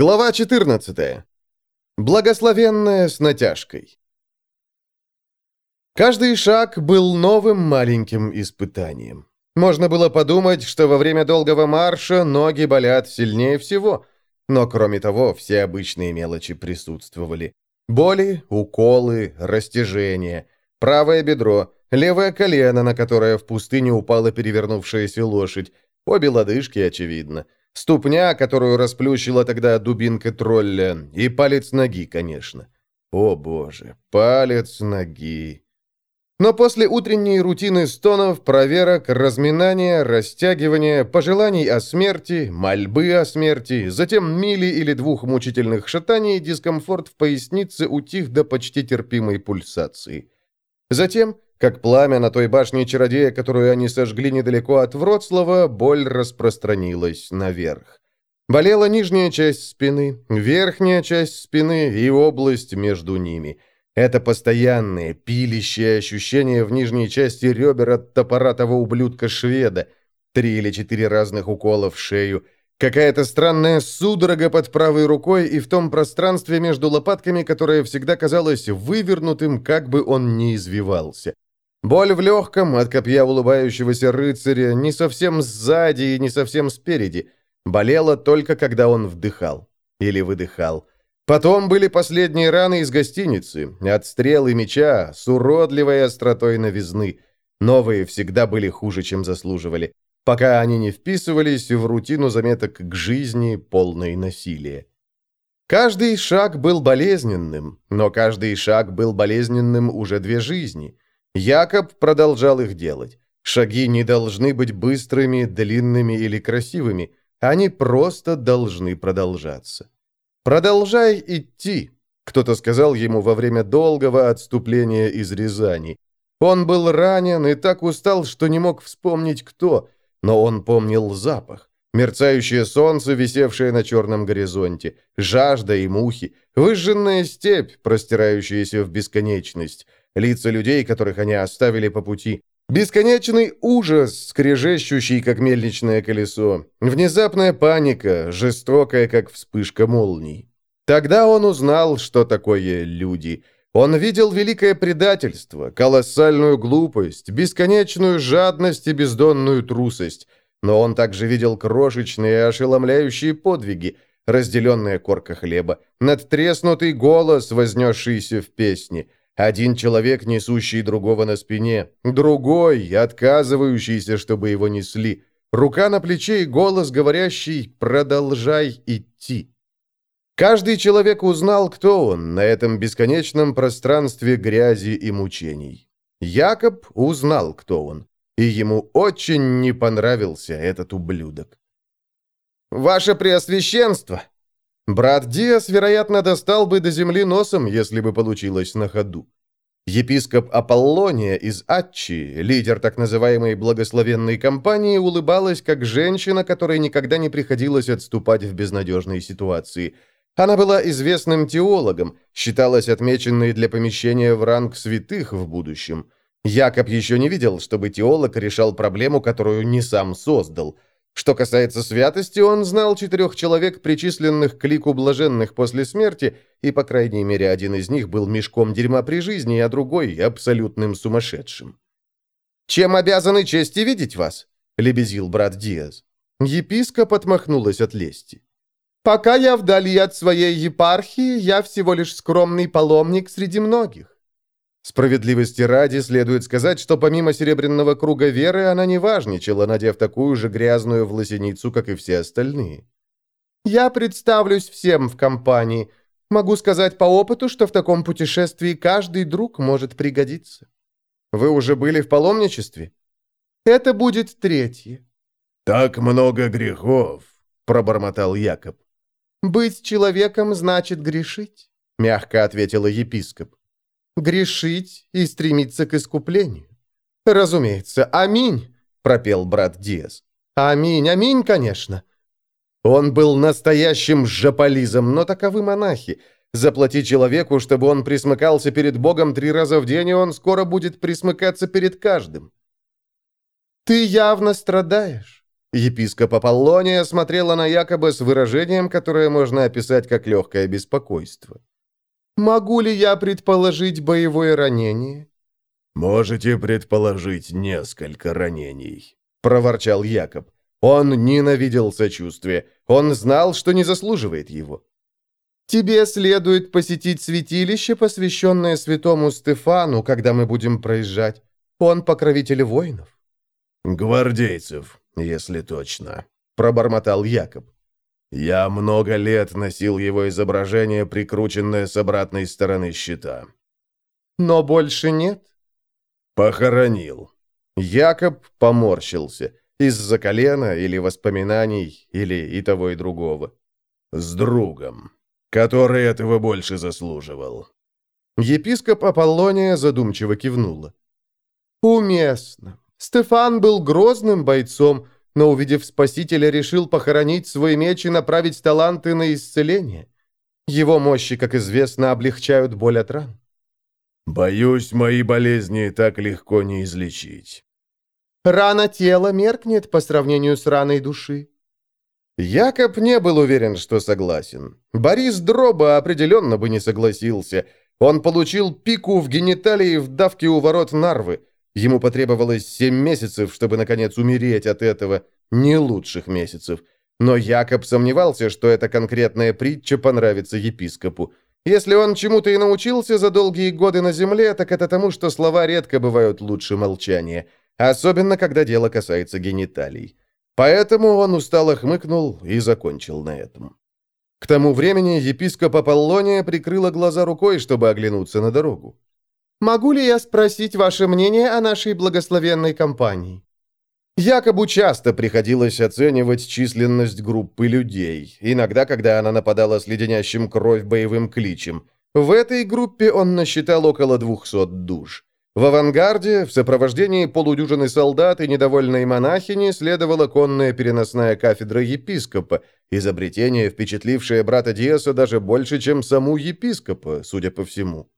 Глава 14. Благословенная с натяжкой. Каждый шаг был новым маленьким испытанием. Можно было подумать, что во время долгого марша ноги болят сильнее всего. Но кроме того, все обычные мелочи присутствовали. Боли, уколы, растяжения, правое бедро, левое колено, на которое в пустыне упала перевернувшаяся лошадь, обе лодыжки, очевидно – Ступня, которую расплющила тогда дубинка тролля, и палец ноги, конечно. О боже, палец ноги. Но после утренней рутины стонов, проверок, разминания, растягивания, пожеланий о смерти, мольбы о смерти, затем мили или двух мучительных шатаний, дискомфорт в пояснице утих до почти терпимой пульсации. Затем как пламя на той башне чародея, которую они сожгли недалеко от Вроцлава, боль распространилась наверх. Болела нижняя часть спины, верхняя часть спины и область между ними. Это постоянное, пилищее ощущение в нижней части ребер от топора того ублюдка-шведа. Три или четыре разных укола в шею – Какая-то странная судорога под правой рукой и в том пространстве между лопатками, которое всегда казалось вывернутым, как бы он ни извивался. Боль в легком от копья улыбающегося рыцаря не совсем сзади и не совсем спереди. Болела только, когда он вдыхал. Или выдыхал. Потом были последние раны из гостиницы, от стрел меча, с уродливой остротой новизны. Новые всегда были хуже, чем заслуживали, пока они не вписывались в рутину заметок к жизни, полной насилия. Каждый шаг был болезненным, но каждый шаг был болезненным уже две жизни – Якоб продолжал их делать. Шаги не должны быть быстрыми, длинными или красивыми. Они просто должны продолжаться. «Продолжай идти», — кто-то сказал ему во время долгого отступления из Рязани. Он был ранен и так устал, что не мог вспомнить, кто, но он помнил запах. Мерцающее солнце, висевшее на черном горизонте, жажда и мухи, выжженная степь, простирающаяся в бесконечность, лица людей, которых они оставили по пути. Бесконечный ужас, скрежещущий, как мельничное колесо. Внезапная паника, жестокая, как вспышка молний. Тогда он узнал, что такое люди. Он видел великое предательство, колоссальную глупость, бесконечную жадность и бездонную трусость. Но он также видел крошечные ошеломляющие подвиги, разделенная корка хлеба, надтреснутый голос, вознесшийся в песне – один человек, несущий другого на спине, другой, отказывающийся, чтобы его несли, рука на плече и голос, говорящий «продолжай идти». Каждый человек узнал, кто он на этом бесконечном пространстве грязи и мучений. Якоб узнал, кто он, и ему очень не понравился этот ублюдок. «Ваше Преосвященство!» Брат Диас, вероятно, достал бы до земли носом, если бы получилось на ходу. Епископ Аполлония из Атчи, лидер так называемой благословенной компании, улыбалась как женщина, которой никогда не приходилось отступать в безнадежной ситуации. Она была известным теологом, считалась отмеченной для помещения в ранг святых в будущем. Якоб еще не видел, чтобы теолог решал проблему, которую не сам создал – что касается святости, он знал четырех человек, причисленных к лику блаженных после смерти, и, по крайней мере, один из них был мешком дерьма при жизни, а другой — абсолютным сумасшедшим. «Чем обязаны чести видеть вас?» — лебезил брат Диас. Епископ отмахнулась от лести. «Пока я вдали от своей епархии, я всего лишь скромный паломник среди многих. Справедливости ради следует сказать, что помимо Серебряного круга веры она не важничала, надев такую же грязную власеницу, как и все остальные. «Я представлюсь всем в компании. Могу сказать по опыту, что в таком путешествии каждый друг может пригодиться». «Вы уже были в паломничестве?» «Это будет третье». «Так много грехов», — пробормотал Якоб. «Быть человеком значит грешить», — мягко ответила епископ грешить и стремиться к искуплению. Разумеется, аминь, пропел брат Диас. Аминь, аминь, конечно. Он был настоящим жаполизом, но таковы монахи. Заплати человеку, чтобы он присмыкался перед Богом три раза в день, и он скоро будет присмыкаться перед каждым. «Ты явно страдаешь», Епископ Аполлония смотрела на Якоба с выражением, которое можно описать как легкое беспокойство. «Могу ли я предположить боевое ранение?» «Можете предположить несколько ранений», — проворчал Якоб. Он ненавидел сочувствие. Он знал, что не заслуживает его. «Тебе следует посетить святилище, посвященное святому Стефану, когда мы будем проезжать. Он покровитель воинов». «Гвардейцев, если точно», — пробормотал Якоб. «Я много лет носил его изображение, прикрученное с обратной стороны щита». «Но больше нет?» «Похоронил». Якоб поморщился. Из-за колена или воспоминаний, или и того, и другого. «С другом, который этого больше заслуживал». Епископ Аполлония задумчиво кивнула. «Уместно. Стефан был грозным бойцом, но, увидев Спасителя, решил похоронить свой меч и направить таланты на исцеление. Его мощи, как известно, облегчают боль от ран. «Боюсь, мои болезни так легко не излечить». «Рана тела меркнет по сравнению с раной души». Якоб не был уверен, что согласен. Борис Дроба определенно бы не согласился. Он получил пику в гениталии в давке у ворот Нарвы. Ему потребовалось семь месяцев, чтобы, наконец, умереть от этого. Не лучших месяцев. Но Якоб сомневался, что эта конкретная притча понравится епископу. Если он чему-то и научился за долгие годы на земле, так это тому, что слова редко бывают лучше молчания. Особенно, когда дело касается гениталий. Поэтому он устало хмыкнул и закончил на этом. К тому времени епископ Аполлония прикрыла глаза рукой, чтобы оглянуться на дорогу. Могу ли я спросить ваше мнение о нашей благословенной компании?» Якобы часто приходилось оценивать численность группы людей, иногда, когда она нападала с леденящим кровь боевым кличем. В этой группе он насчитал около 200 душ. В авангарде, в сопровождении полудюжины солдат и недовольной монахини, следовала конная переносная кафедра епископа, изобретение, впечатлившее брата Диаса даже больше, чем саму епископа, судя по всему.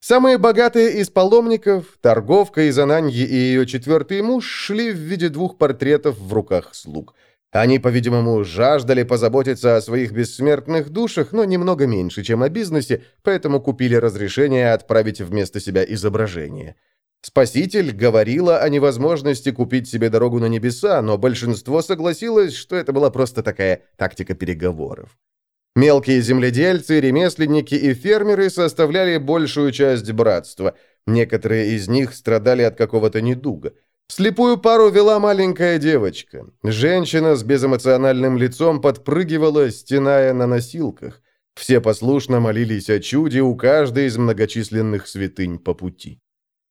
Самые богатые из паломников, торговка из Ананьи и ее четвертый муж, шли в виде двух портретов в руках слуг. Они, по-видимому, жаждали позаботиться о своих бессмертных душах, но немного меньше, чем о бизнесе, поэтому купили разрешение отправить вместо себя изображение. Спаситель говорила о невозможности купить себе дорогу на небеса, но большинство согласилось, что это была просто такая тактика переговоров. Мелкие земледельцы, ремесленники и фермеры составляли большую часть братства. Некоторые из них страдали от какого-то недуга. Слепую пару вела маленькая девочка. Женщина с безэмоциональным лицом подпрыгивала, стеная на носилках. Все послушно молились о чуде у каждой из многочисленных святынь по пути.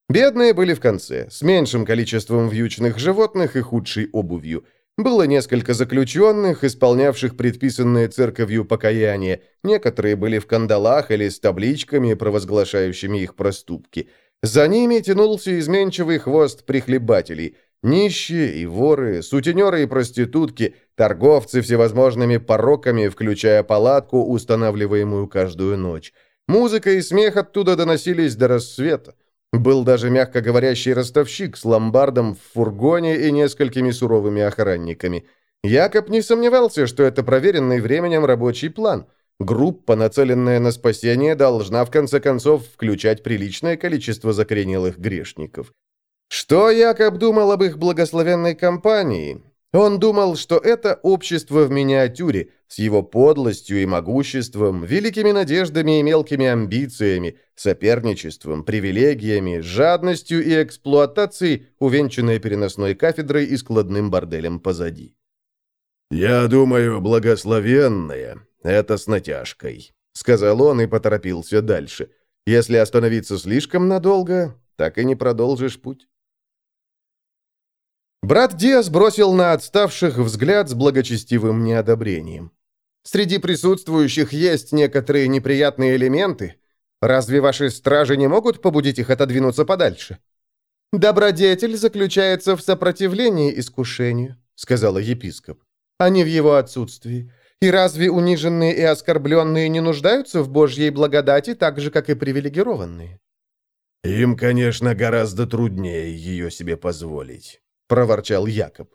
Бедные были в конце, с меньшим количеством вьючных животных и худшей обувью – было несколько заключенных, исполнявших предписанное церковью покаяние. Некоторые были в кандалах или с табличками, провозглашающими их проступки. За ними тянулся изменчивый хвост прихлебателей. Нищие и воры, сутенеры и проститутки, торговцы всевозможными пороками, включая палатку, устанавливаемую каждую ночь. Музыка и смех оттуда доносились до рассвета. Был даже мягко говорящий ростовщик с ломбардом в фургоне и несколькими суровыми охранниками. Якоб не сомневался, что это проверенный временем рабочий план. Группа, нацеленная на спасение, должна в конце концов включать приличное количество закоренелых грешников. Что Якоб думал об их благословенной компании? Он думал, что это общество в миниатюре, с его подлостью и могуществом, великими надеждами и мелкими амбициями, соперничеством, привилегиями, жадностью и эксплуатацией, увенчанное переносной кафедрой и складным борделем позади. «Я думаю, благословенное — это с натяжкой», — сказал он и поторопился дальше. «Если остановиться слишком надолго, так и не продолжишь путь». Брат Диас бросил на отставших взгляд с благочестивым неодобрением. «Среди присутствующих есть некоторые неприятные элементы. Разве ваши стражи не могут побудить их отодвинуться подальше?» «Добродетель заключается в сопротивлении искушению», — сказала епископ, — «а не в его отсутствии. И разве униженные и оскорбленные не нуждаются в Божьей благодати так же, как и привилегированные?» «Им, конечно, гораздо труднее ее себе позволить». — проворчал Якоб.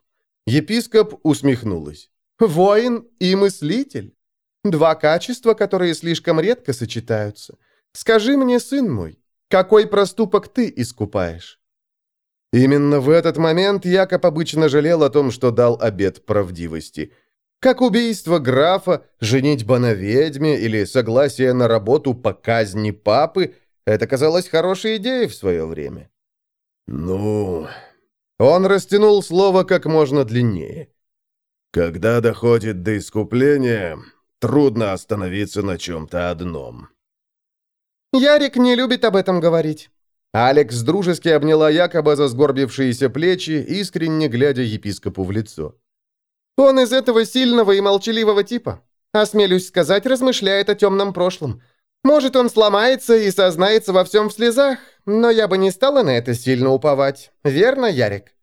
Епископ усмехнулась. «Воин и мыслитель. Два качества, которые слишком редко сочетаются. Скажи мне, сын мой, какой проступок ты искупаешь?» Именно в этот момент Якоб обычно жалел о том, что дал обет правдивости. Как убийство графа, женитьба на ведьме или согласие на работу по казни папы, это казалось хорошей идеей в свое время. «Ну...» Он растянул слово как можно длиннее. «Когда доходит до искупления, трудно остановиться на чем-то одном». «Ярик не любит об этом говорить». Алекс дружески обняла якобы за сгорбившиеся плечи, искренне глядя епископу в лицо. «Он из этого сильного и молчаливого типа. Осмелюсь сказать, размышляет о темном прошлом. Может, он сломается и сознается во всем в слезах, но я бы не стала на это сильно уповать. Верно, Ярик?»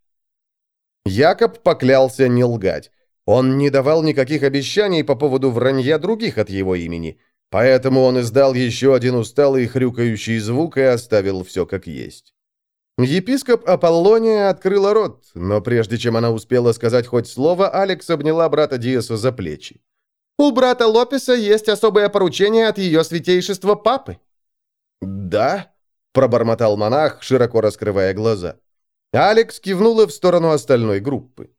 Якоб поклялся не лгать. Он не давал никаких обещаний по поводу вранья других от его имени. Поэтому он издал еще один усталый хрюкающий звук и оставил все как есть. Епископ Аполлония открыла рот, но прежде чем она успела сказать хоть слово, Алекс обняла брата Диаса за плечи. «У брата Лопеса есть особое поручение от ее святейшества папы». «Да?» – пробормотал монах, широко раскрывая глаза. Алекс кивнула в сторону остальной группы.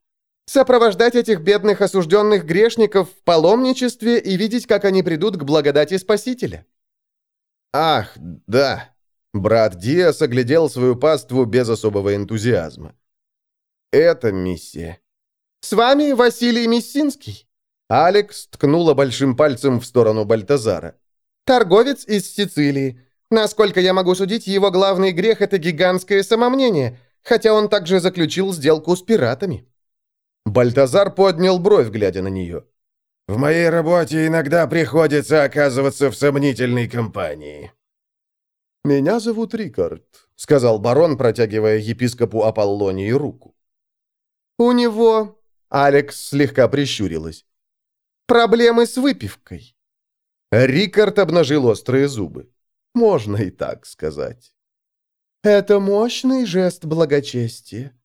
«Сопровождать этих бедных осужденных грешников в паломничестве и видеть, как они придут к благодати Спасителя». «Ах, да!» Брат Диас оглядел свою паству без особого энтузиазма. «Это миссия». «С вами Василий Мессинский». Алекс ткнула большим пальцем в сторону Бальтазара. «Торговец из Сицилии. Насколько я могу судить, его главный грех – это гигантское самомнение – хотя он также заключил сделку с пиратами». Бальтазар поднял бровь, глядя на нее. «В моей работе иногда приходится оказываться в сомнительной компании». «Меня зовут Рикард», — сказал барон, протягивая епископу Аполлонии руку. «У него...» — Алекс слегка прищурилась. «Проблемы с выпивкой». Рикард обнажил острые зубы. «Можно и так сказать». «Это мощный жест благочестия».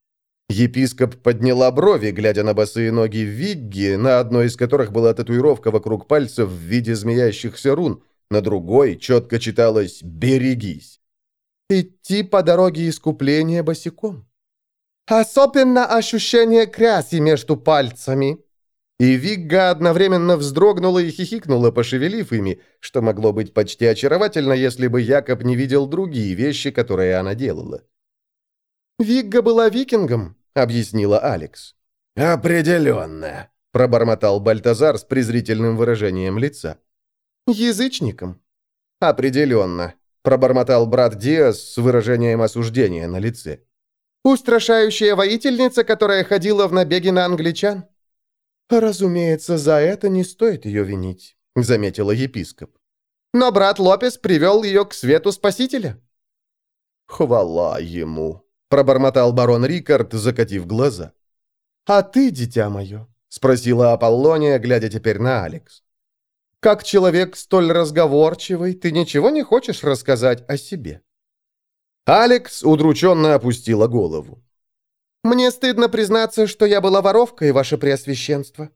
Епископ подняла брови, глядя на босые ноги Вигги, на одной из которых была татуировка вокруг пальцев в виде змеящихся рун, на другой четко читалось «Берегись». «Идти по дороге искупления босиком». «Особенно ощущение кряси между пальцами», и Вигга одновременно вздрогнула и хихикнула, пошевелив ими, что могло быть почти очаровательно, если бы Якоб не видел другие вещи, которые она делала. «Вигга была викингом», — объяснила Алекс. «Определенно», — пробормотал Бальтазар с презрительным выражением лица. «Язычником». «Определенно», — пробормотал брат Диас с выражением осуждения на лице. «Устрашающая воительница, которая ходила в набеги на англичан». «Разумеется, за это не стоит ее винить», — заметила епископ. «Но брат Лопес привел ее к свету Спасителя». «Хвала ему», — пробормотал барон Рикард, закатив глаза. «А ты, дитя мое?» — спросила Аполлония, глядя теперь на Алекс. «Как человек столь разговорчивый, ты ничего не хочешь рассказать о себе?» Алекс удрученно опустила голову. Мне стыдно признаться, что я была воровкой, ваше преосвященство».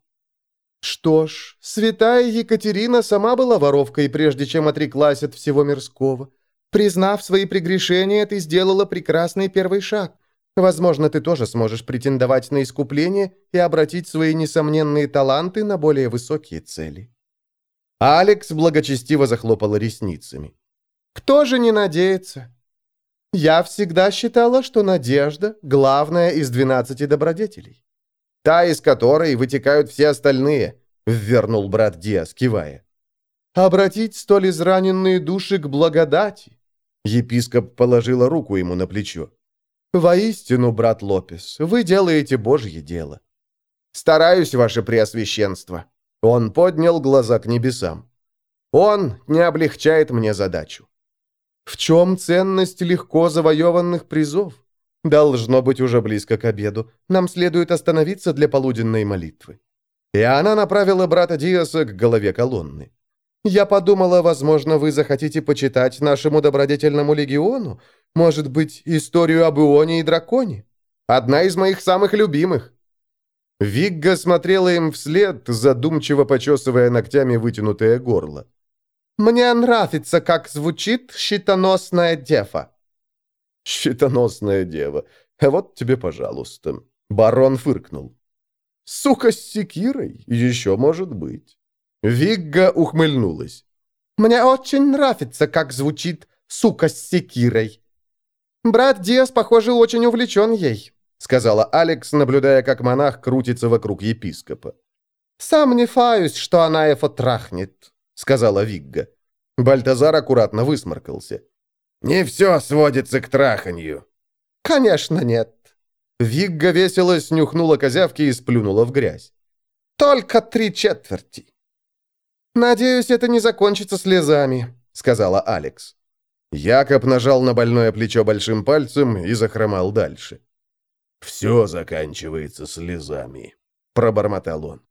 «Что ж, святая Екатерина сама была воровкой, прежде чем отреклась от всего мирского. Признав свои прегрешения, ты сделала прекрасный первый шаг. Возможно, ты тоже сможешь претендовать на искупление и обратить свои несомненные таланты на более высокие цели». Алекс благочестиво захлопала ресницами. «Кто же не надеется? Я всегда считала, что надежда – главная из двенадцати добродетелей. Та, из которой вытекают все остальные, – ввернул брат Диас, кивая. Обратить столь израненные души к благодати. Епископ положила руку ему на плечо. «Воистину, брат Лопес, вы делаете Божье дело». «Стараюсь, ваше преосвященство». Он поднял глаза к небесам. «Он не облегчает мне задачу». В чем ценность легко завоеванных призов? Должно быть уже близко к обеду. Нам следует остановиться для полуденной молитвы. И она направила брата Диаса к голове колонны. Я подумала, возможно, вы захотите почитать нашему добродетельному легиону, может быть, историю об Ионе и драконе. Одна из моих самых любимых. Вигга смотрела им вслед, задумчиво почесывая ногтями вытянутое горло. «Мне нравится, как звучит щитоносная дева». «Щитоносная дева. Вот тебе, пожалуйста». Барон фыркнул. «Сука с секирой? Еще может быть». Вигга ухмыльнулась. «Мне очень нравится, как звучит сука с секирой. Брат Диас, похоже, очень увлечен ей», — сказала Алекс, наблюдая, как монах крутится вокруг епископа. «Сам не фаюсь, что она его трахнет», — сказала Вигга. Бальтазар аккуратно высморкался. «Не все сводится к траханью». «Конечно нет». Вигга весело снюхнула козявки и сплюнула в грязь. «Только три четверти». «Надеюсь, это не закончится слезами», — сказала Алекс. Якоб нажал на больное плечо большим пальцем и захромал дальше. «Все заканчивается слезами», — пробормотал он.